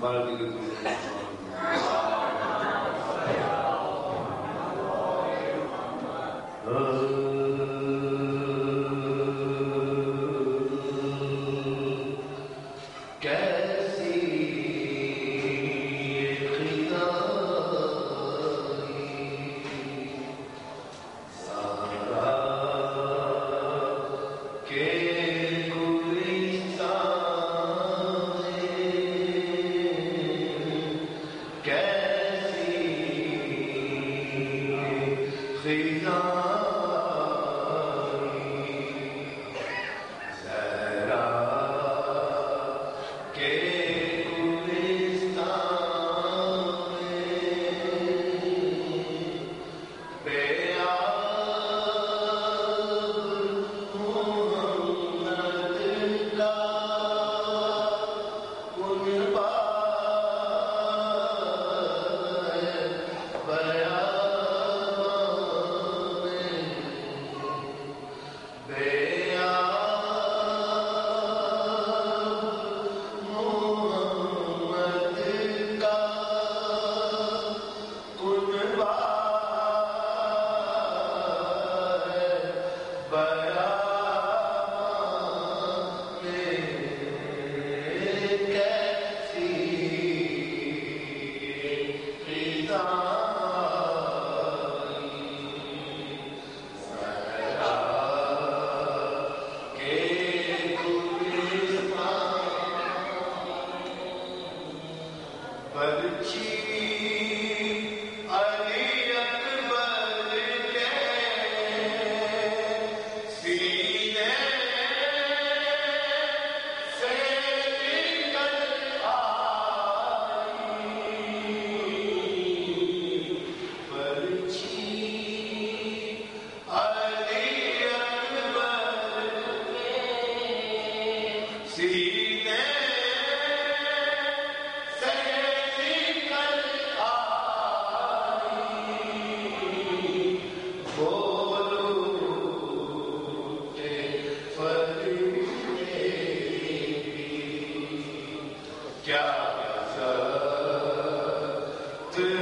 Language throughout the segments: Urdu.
بارہ دیگر کیسی خزاں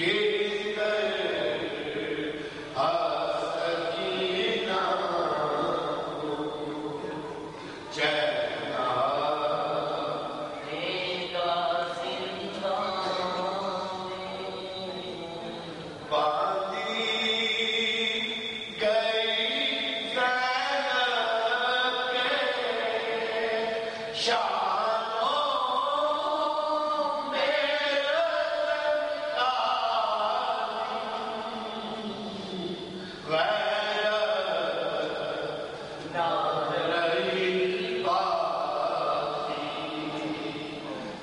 کہ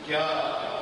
کیا